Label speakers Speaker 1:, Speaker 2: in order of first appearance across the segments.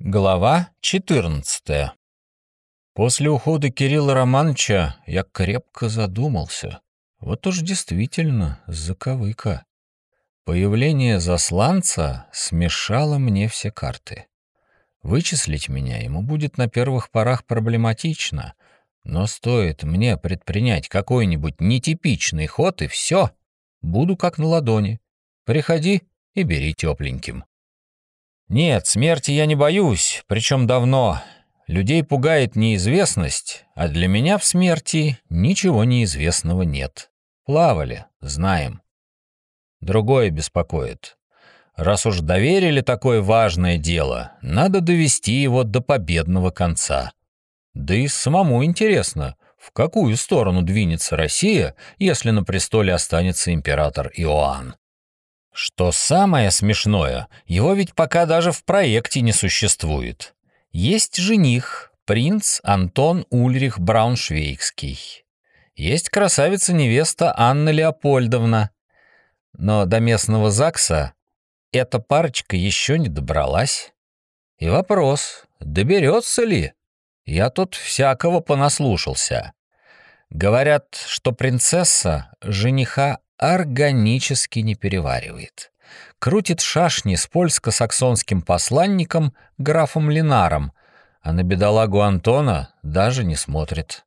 Speaker 1: Глава 14 После ухода Кирилла Романовича я крепко задумался. Вот уж действительно заковыка. Появление засланца смешало мне все карты. Вычислить меня ему будет на первых порах проблематично, но стоит мне предпринять какой-нибудь нетипичный ход, и все, буду как на ладони. Приходи и бери тепленьким. Нет, смерти я не боюсь, причем давно. Людей пугает неизвестность, а для меня в смерти ничего неизвестного нет. Плавали, знаем. Другое беспокоит. Раз уж доверили такое важное дело, надо довести его до победного конца. Да и самому интересно, в какую сторону двинется Россия, если на престоле останется император Иоанн. Что самое смешное, его ведь пока даже в проекте не существует. Есть жених, принц Антон Ульрих Брауншвейгский. Есть красавица-невеста Анна Леопольдовна. Но до местного ЗАГСа эта парочка еще не добралась. И вопрос, доберется ли? Я тут всякого понаслушался. Говорят, что принцесса жениха органически не переваривает. Крутит шашни с польско-саксонским посланником графом Линаром, а на бедолагу Антона даже не смотрит.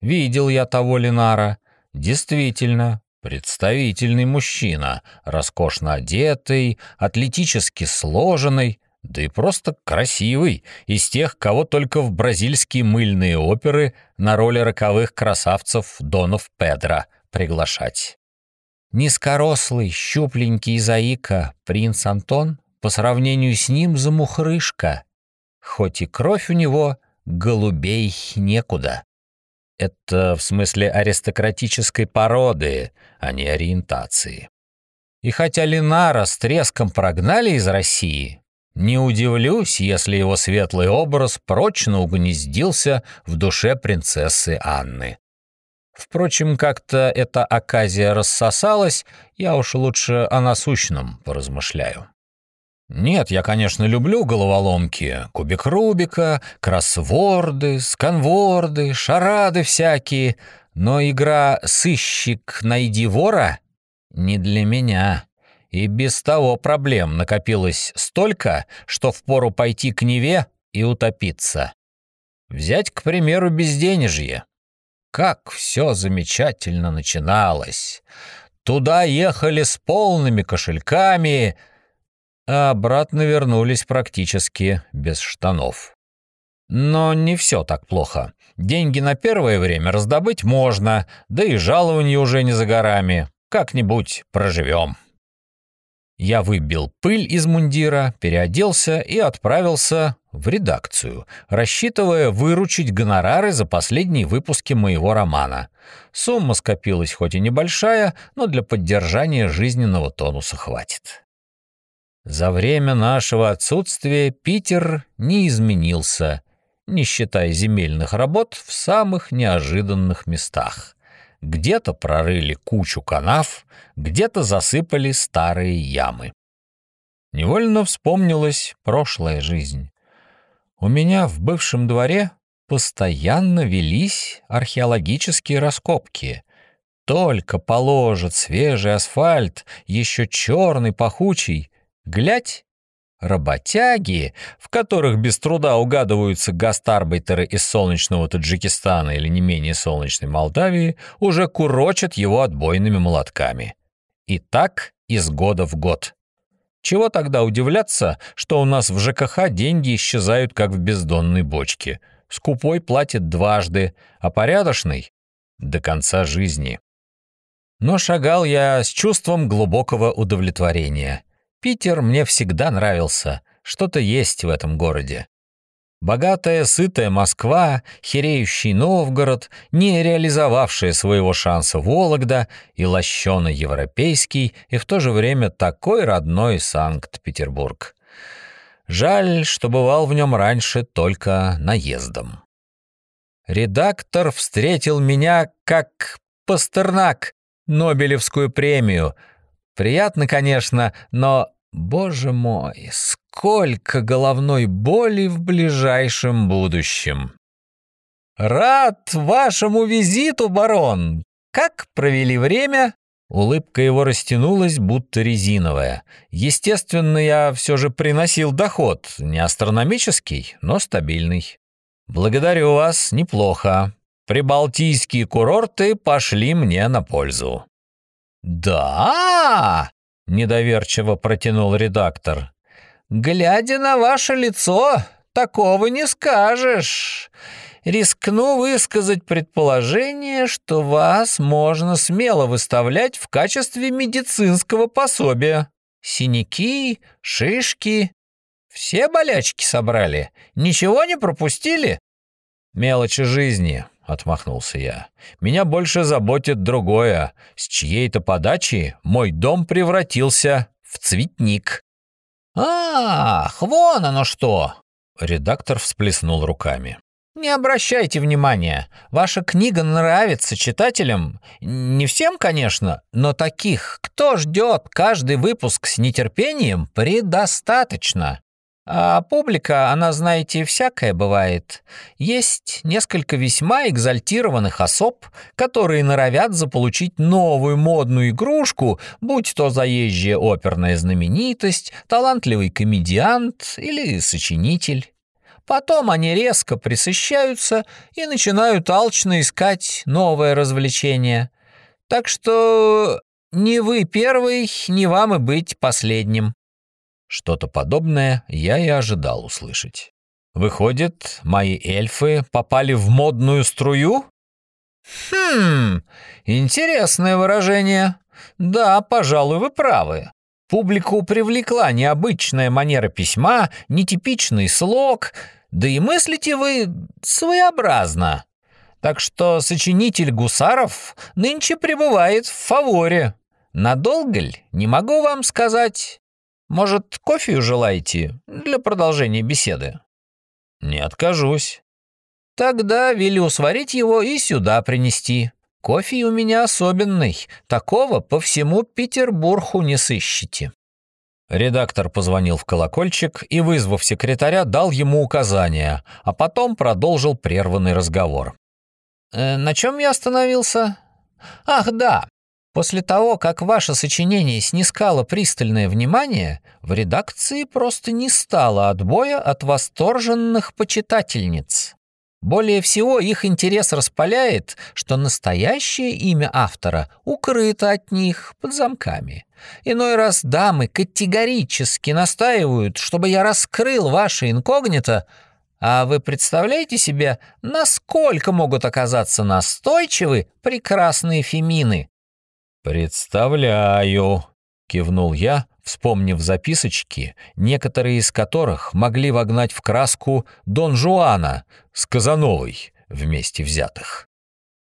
Speaker 1: Видел я того Линара. Действительно, представительный мужчина, роскошно одетый, атлетически сложенный, да и просто красивый, из тех, кого только в бразильские мыльные оперы на роли роковых красавцев Донов Педро приглашать. Низкорослый, щупленький заика принц Антон по сравнению с ним замухрышка, хоть и кровь у него голубей некуда. Это в смысле аристократической породы, а не ориентации. И хотя Ленара с треском прогнали из России, не удивлюсь, если его светлый образ прочно угнездился в душе принцессы Анны. Впрочем, как-то эта оказия рассосалась, я уж лучше о насущном поразмышляю. Нет, я, конечно, люблю головоломки, кубик Рубика, кроссворды, сканворды, шарады всякие, но игра «Сыщик, найди вора» не для меня. И без того проблем накопилось столько, что впору пойти к Неве и утопиться. Взять, к примеру, безденежье. Как все замечательно начиналось. Туда ехали с полными кошельками, а обратно вернулись практически без штанов. Но не все так плохо. Деньги на первое время раздобыть можно, да и жалование уже не за горами. Как-нибудь проживем. Я выбил пыль из мундира, переоделся и отправился в редакцию, рассчитывая выручить гонорары за последние выпуски моего романа. Сумма скопилась хоть и небольшая, но для поддержания жизненного тонуса хватит. За время нашего отсутствия Питер не изменился, не считая земельных работ в самых неожиданных местах. Где-то прорыли кучу канав, где-то засыпали старые ямы. Невольно вспомнилась прошлая жизнь. У меня в бывшем дворе постоянно велись археологические раскопки. Только положат свежий асфальт, еще черный, пахучий, глядь, Работяги, в которых без труда угадываются гастарбайтеры из солнечного Таджикистана или не менее солнечной Молдавии, уже курочат его отбойными молотками. И так из года в год. Чего тогда удивляться, что у нас в ЖКХ деньги исчезают, как в бездонной бочке. Скупой платит дважды, а порядочный — до конца жизни. Но шагал я с чувством глубокого удовлетворения — Питер мне всегда нравился, что-то есть в этом городе. Богатая, сытая Москва, хереющий Новгород, не реализовавшая своего шанса Вологда и лощено-европейский, и в то же время такой родной Санкт-Петербург. Жаль, что бывал в нем раньше только наездом. Редактор встретил меня как Пастернак, Нобелевскую премию. Приятно, конечно, но Боже мой, сколько головной боли в ближайшем будущем. Рад вашему визиту, барон. Как провели время? Улыбка его растянулась, будто резиновая. Естественно, я все же приносил доход, не астрономический, но стабильный. Благодарю вас, неплохо. Прибалтийские курорты пошли мне на пользу. Да, недоверчиво протянул редактор. Глядя на ваше лицо, такого не скажешь. Рискну высказать предположение, что вас можно смело выставлять в качестве медицинского пособия. Синяки, шишки, все болячки собрали, ничего не пропустили? Мелочи жизни, отмахнулся я. Меня больше заботит другое. С чьей-то подачи мой дом превратился в цветник. Ах, вон оно что! Редактор всплеснул руками. Не обращайте внимания. Ваша книга нравится читателям. Не всем, конечно, но таких, кто ждет каждый выпуск с нетерпением, предостаточно. А публика, она, знаете, всякая бывает. Есть несколько весьма экзальтированных особ, которые норовят заполучить новую модную игрушку, будь то заезжая оперная знаменитость, талантливый комедиант или сочинитель. Потом они резко присыщаются и начинают алчно искать новое развлечение. Так что не вы первый, не вам и быть последним. Что-то подобное я и ожидал услышать. Выходит, мои эльфы попали в модную струю? Хм, интересное выражение. Да, пожалуй, вы правы. Публику привлекла необычная манера письма, нетипичный слог, да и мыслите вы своеобразно. Так что сочинитель Гусаров нынче пребывает в фаворе. Надолго ли, не могу вам сказать. Может, кофе желаете для продолжения беседы? Не откажусь. Тогда велю сварить его и сюда принести. Кофе у меня особенный, такого по всему Петербургу не сыщете. Редактор позвонил в колокольчик и, вызвав секретаря, дал ему указания, а потом продолжил прерванный разговор. «Э, «На чем я остановился?» «Ах, да. После того, как ваше сочинение снискало пристальное внимание, в редакции просто не стало отбоя от восторженных почитательниц. Более всего их интерес распаляет, что настоящее имя автора укрыто от них под замками. Иной раз дамы категорически настаивают, чтобы я раскрыл ваше инкогнито, а вы представляете себе, насколько могут оказаться настойчивы прекрасные фемины? «Представляю», — кивнул я, вспомнив записочки, некоторые из которых могли вогнать в краску Дон Жуана с Казановой вместе взятых.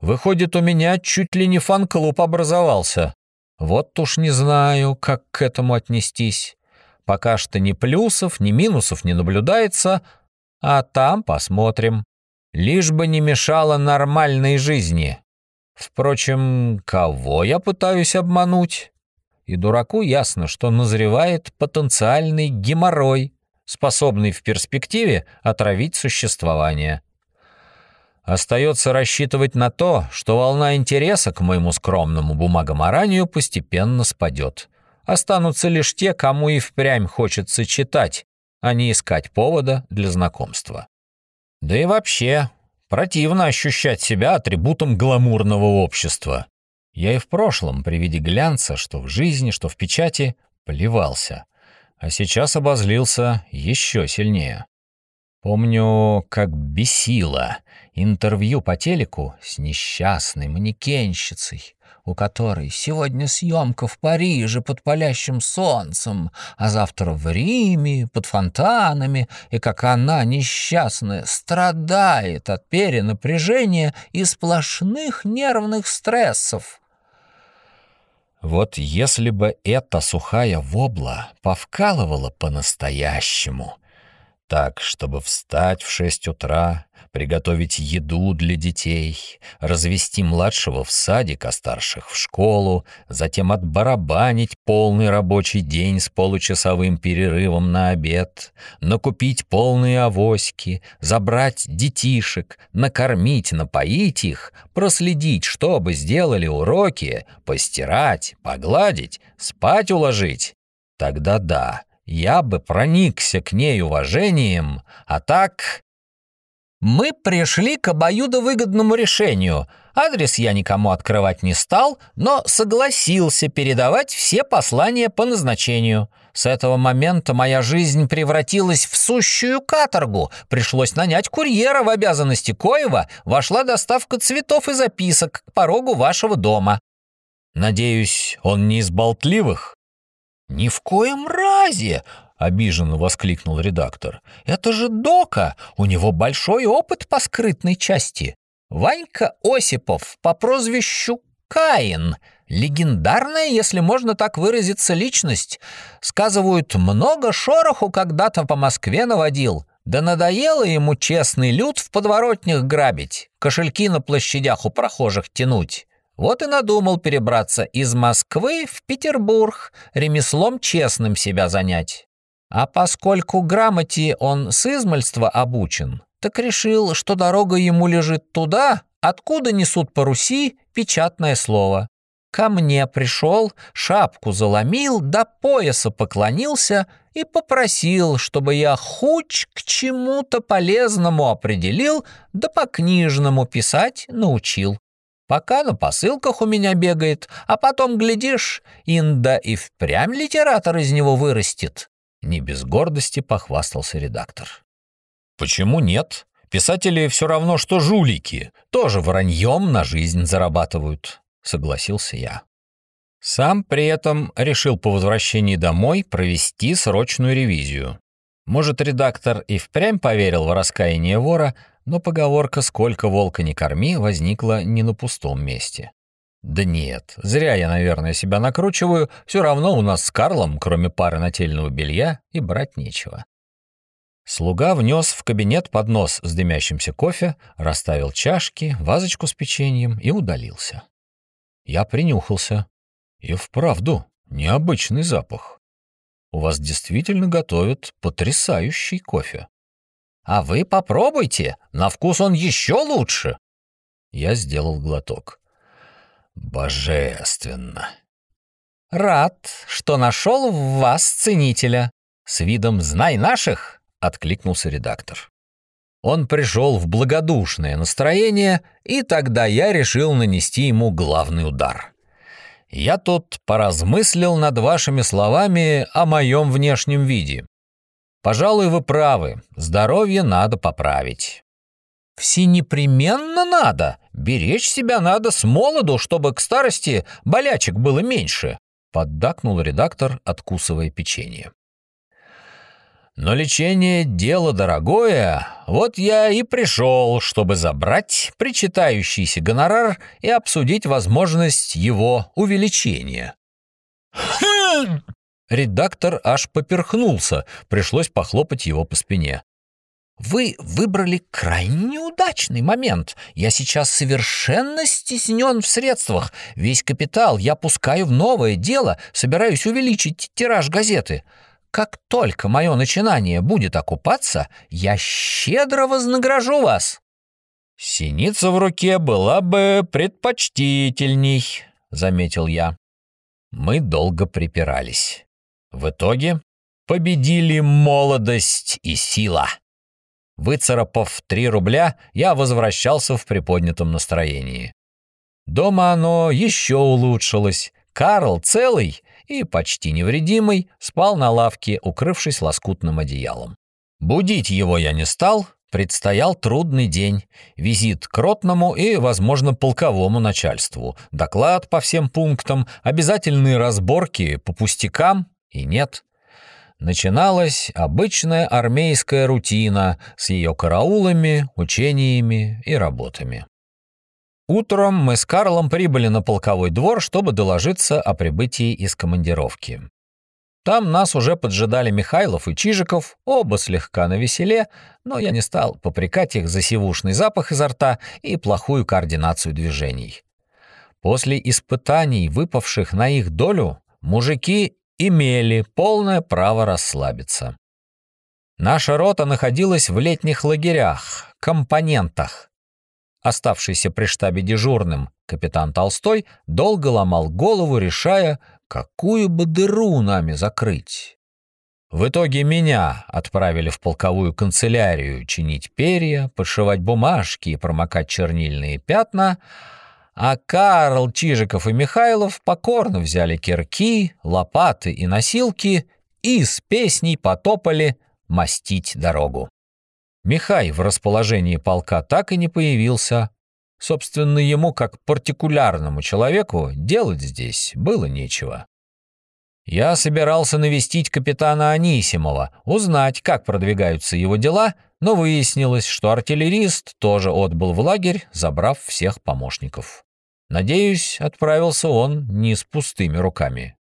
Speaker 1: Выходит, у меня чуть ли не фан-клуб образовался. Вот уж не знаю, как к этому отнестись. Пока что ни плюсов, ни минусов не наблюдается, а там посмотрим. Лишь бы не мешало нормальной жизни. Впрочем, кого я пытаюсь обмануть? И дураку ясно, что назревает потенциальный геморрой, способный в перспективе отравить существование. Остается рассчитывать на то, что волна интереса к моему скромному бумагоморанию постепенно спадет. Останутся лишь те, кому и впрямь хочется читать, а не искать повода для знакомства. Да и вообще, Противно ощущать себя атрибутом гламурного общества. Я и в прошлом при виде глянца, что в жизни, что в печати, плевался. А сейчас обозлился еще сильнее. Помню, как бесило интервью по телеку с несчастной манекенщицей, у которой сегодня съемка в Париже под палящим солнцем, а завтра в Риме под фонтанами, и как она, несчастная, страдает от перенапряжения и сплошных нервных стрессов. Вот если бы эта сухая вобла повкалывала по-настоящему, так, чтобы встать в шесть утра, приготовить еду для детей, развести младшего в садик, а старших в школу, затем отбарабанить полный рабочий день с получасовым перерывом на обед, накупить полные авоськи, забрать детишек, накормить, напоить их, проследить, чтобы сделали уроки, постирать, погладить, спать уложить. Тогда да, я бы проникся к ней уважением, а так... Мы пришли к обоюдовыгодному решению. Адрес я никому открывать не стал, но согласился передавать все послания по назначению. С этого момента моя жизнь превратилась в сущую каторгу. Пришлось нанять курьера в обязанности коего вошла доставка цветов и записок к порогу вашего дома. Надеюсь, он не из болтливых? «Ни в коем разе!» — обиженно воскликнул редактор. «Это же Дока! У него большой опыт по скрытной части. Ванька Осипов по прозвищу Каин. Легендарная, если можно так выразиться, личность. Сказывают, много шороху когда-то по Москве наводил. Да надоело ему честный люд в подворотнях грабить, кошельки на площадях у прохожих тянуть. Вот и надумал перебраться из Москвы в Петербург, ремеслом честным себя занять. А поскольку грамоте он с измальства обучен, так решил, что дорога ему лежит туда, откуда несут по Руси печатное слово. Ко мне пришел, шапку заломил, до пояса поклонился и попросил, чтобы я хуч к чему-то полезному определил, да по книжному писать научил. Пока на посылках у меня бегает, а потом, глядишь, инда и впрямь литератор из него вырастет. Не без гордости похвастался редактор. Почему нет? Писатели все равно, что жулики. Тоже враньем на жизнь зарабатывают, согласился я. Сам при этом решил по возвращении домой провести срочную ревизию. Может, редактор и впрямь поверил в раскаяние вора, но поговорка «сколько волка не корми» возникла не на пустом месте. Да нет, зря я, наверное, себя накручиваю, все равно у нас с Карлом, кроме пары нательного белья, и брать нечего. Слуга внес в кабинет поднос с дымящимся кофе, расставил чашки, вазочку с печеньем и удалился. Я принюхался. И вправду, необычный запах. У вас действительно готовят потрясающий кофе. А вы попробуйте, на вкус он еще лучше. Я сделал глоток. Божественно. Рад, что нашел в вас ценителя. С видом «знай наших» откликнулся редактор. Он пришел в благодушное настроение, и тогда я решил нанести ему главный удар. Я тут поразмыслил над вашими словами о моем внешнем виде. Пожалуй, вы правы. Здоровье надо поправить. Все непременно надо. Беречь себя надо с молоду, чтобы к старости болячек было меньше, поддакнул редактор, откусывая печенье. Но лечение — дело дорогое, вот я и пришел, чтобы забрать причитающийся гонорар и обсудить возможность его увеличения. Редактор аж поперхнулся, пришлось похлопать его по спине. «Вы выбрали крайне неудачный момент. Я сейчас совершенно стеснен в средствах. Весь капитал я пускаю в новое дело, собираюсь увеличить тираж газеты. Как только мое начинание будет окупаться, я щедро вознагражу вас». «Синица в руке была бы предпочтительней», — заметил я. Мы долго припирались. В итоге победили молодость и сила. Выцарапав три рубля, я возвращался в приподнятом настроении. Дома оно еще улучшилось. Карл целый и почти невредимый спал на лавке, укрывшись лоскутным одеялом. Будить его я не стал, предстоял трудный день. Визит к ротному и, возможно, полковому начальству, доклад по всем пунктам, обязательные разборки по пустякам и нет. Начиналась обычная армейская рутина с ее караулами, учениями и работами. Утром мы с Карлом прибыли на полковой двор, чтобы доложиться о прибытии из командировки. Там нас уже поджидали Михайлов и Чижиков, оба слегка навеселе, но я не стал попрекать их за сивушный запах изо рта и плохую координацию движений. После испытаний, выпавших на их долю, мужики имели полное право расслабиться. Наша рота находилась в летних лагерях, компонентах. Оставшийся при штабе дежурным капитан Толстой долго ломал голову, решая, какую бы дыру нами закрыть. В итоге меня отправили в полковую канцелярию чинить перья, подшивать бумажки и промокать чернильные пятна, а Карл, Чижиков и Михайлов покорно взяли кирки, лопаты и носилки и с песней потопали мастить дорогу. Михай в расположении полка так и не появился, Собственно, ему, как партикулярному человеку, делать здесь было нечего. Я собирался навестить капитана Анисимова, узнать, как продвигаются его дела, но выяснилось, что артиллерист тоже отбыл в лагерь, забрав всех помощников. Надеюсь, отправился он не с пустыми руками.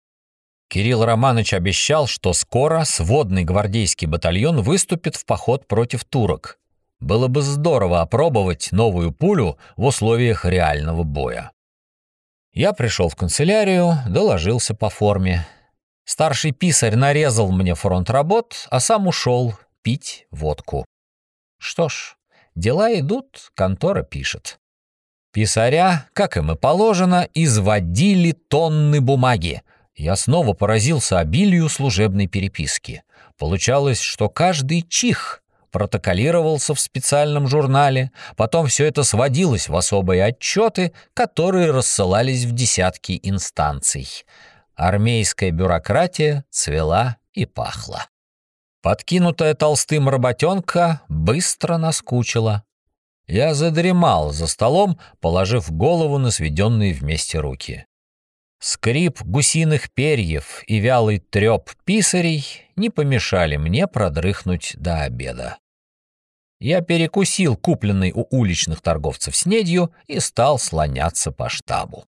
Speaker 1: Кирилл Романович обещал, что скоро сводный гвардейский батальон выступит в поход против турок. Было бы здорово опробовать новую пулю в условиях реального боя. Я пришел в канцелярию, доложился по форме. Старший писарь нарезал мне фронт работ, а сам ушел пить водку. Что ж, дела идут, контора пишет. Писаря, как и положено, изводили тонны бумаги. Я снова поразился обилию служебной переписки. Получалось, что каждый чих протоколировался в специальном журнале, потом все это сводилось в особые отчеты, которые рассылались в десятки инстанций. Армейская бюрократия цвела и пахла. Подкинутая толстым работенка быстро наскучила. Я задремал за столом, положив голову на сведенные вместе руки. Скрип гусиных перьев и вялый треп писарей не помешали мне продрыхнуть до обеда. Я перекусил купленный у уличных торговцев снедью и стал слоняться по штабу.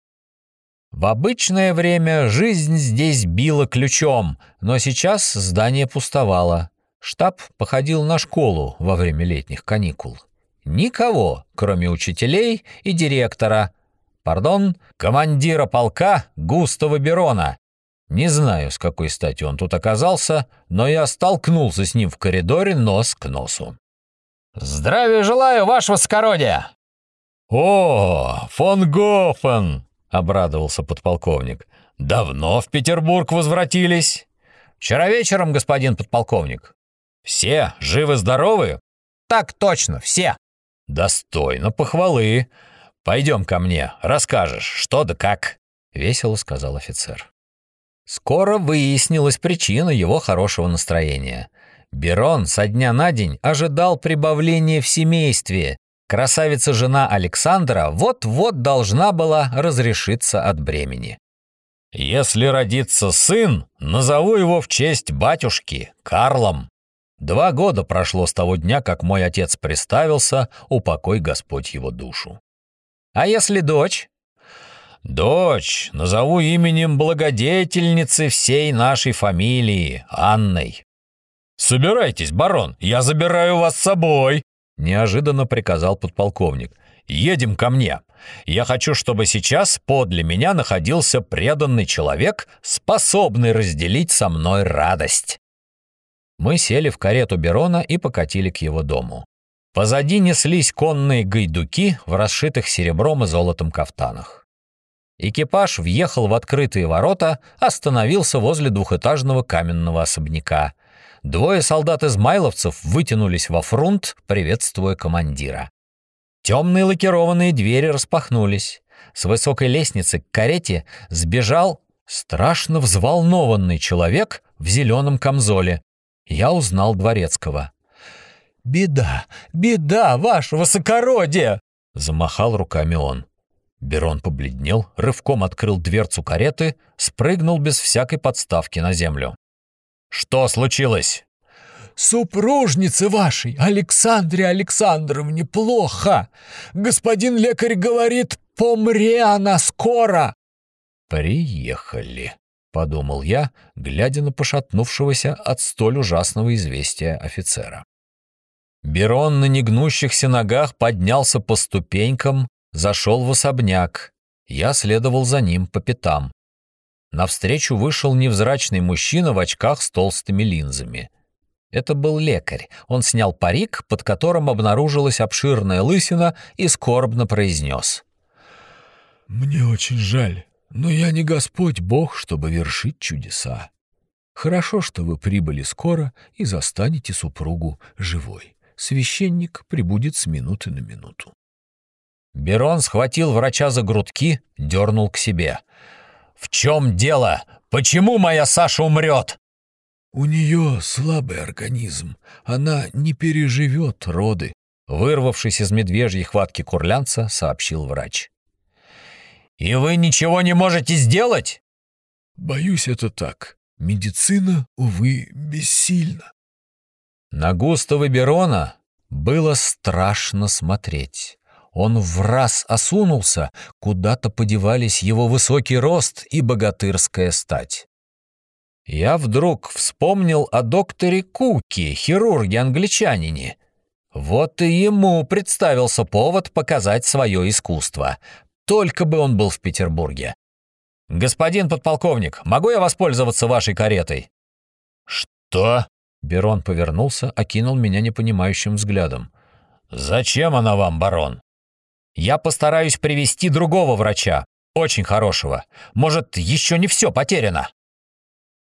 Speaker 1: В обычное время жизнь здесь била ключом, но сейчас здание пустовало. Штаб походил на школу во время летних каникул. Никого, кроме учителей и директора, пардон, командира полка Густава Берона. Не знаю, с какой стати он тут оказался, но я столкнулся с ним в коридоре нос к носу. «Здравия желаю, ваше высокородие!»
Speaker 2: «О, фон Гофен!» — обрадовался подполковник. «Давно в Петербург возвратились?»
Speaker 1: «Вчера вечером, господин подполковник».
Speaker 2: «Все живы-здоровы?»
Speaker 1: «Так точно, все».
Speaker 2: «Достойно похвалы. «Пойдем ко мне, расскажешь, что да как», — весело сказал офицер.
Speaker 1: Скоро выяснилась причина его хорошего настроения. Берон со дня на день ожидал прибавления в семействе. Красавица-жена Александра вот-вот должна была разрешиться от бремени.
Speaker 2: «Если родится сын, назову его в честь батюшки, Карлом. Два года прошло с того дня, как мой отец приставился, упокой Господь его душу.
Speaker 1: А если дочь?
Speaker 2: Дочь назову именем благодетельницы всей нашей фамилии, Анной. Собирайтесь, барон, я забираю вас с собой, неожиданно приказал подполковник. Едем ко мне. Я хочу, чтобы сейчас подле меня находился преданный человек, способный разделить со мной радость. Мы сели в карету Берона и покатили к его дому. Позади неслись конные гайдуки в расшитых серебром и золотом кафтанах. Экипаж въехал в открытые ворота, остановился возле двухэтажного каменного особняка. Двое солдат-измайловцев вытянулись во фронт, приветствуя командира. Темные лакированные двери распахнулись. С высокой лестницы к карете сбежал страшно взволнованный человек в зеленом камзоле. Я узнал дворецкого.
Speaker 3: «Беда, беда, ваше высокородие!» — замахал руками он.
Speaker 1: Берон побледнел, рывком открыл дверцу кареты, спрыгнул без всякой подставки на землю. «Что случилось?»
Speaker 3: «Супружнице вашей, Александре Александровне, плохо! Господин лекарь говорит, помре она скоро!»
Speaker 1: «Приехали», — подумал я, глядя на пошатнувшегося от столь ужасного известия офицера. Берон на негнущихся ногах поднялся по ступенькам, зашел в особняк. Я следовал за ним по пятам. Навстречу вышел невзрачный мужчина в очках с толстыми линзами. Это был лекарь. Он снял парик, под которым обнаружилась обширная лысина, и скорбно произнес.
Speaker 3: «Мне очень жаль, но я не Господь Бог, чтобы вершить чудеса. Хорошо, что вы прибыли скоро и застанете супругу живой. Священник прибудет с минуты на минуту».
Speaker 1: Берон схватил врача за грудки, дернул к себе. «В чем дело? Почему моя Саша умрет?»
Speaker 3: «У нее слабый организм. Она не переживет роды», —
Speaker 1: вырвавшись из медвежьей хватки курлянца, сообщил врач. «И вы ничего не можете сделать?»
Speaker 3: «Боюсь, это так. Медицина, увы, бессильна».
Speaker 1: На Густава Берона было страшно смотреть. Он в раз осунулся, куда-то подевались его высокий рост и богатырская стать. Я вдруг вспомнил о докторе Куки, хирурге-англичанине. Вот и ему представился повод показать свое искусство. Только бы он был в Петербурге. «Господин подполковник, могу я воспользоваться вашей каретой?»
Speaker 2: «Что?»
Speaker 1: Берон повернулся, окинул меня непонимающим взглядом.
Speaker 2: «Зачем она вам, барон?»
Speaker 1: Я постараюсь привести другого врача, очень хорошего. Может, еще не все потеряно.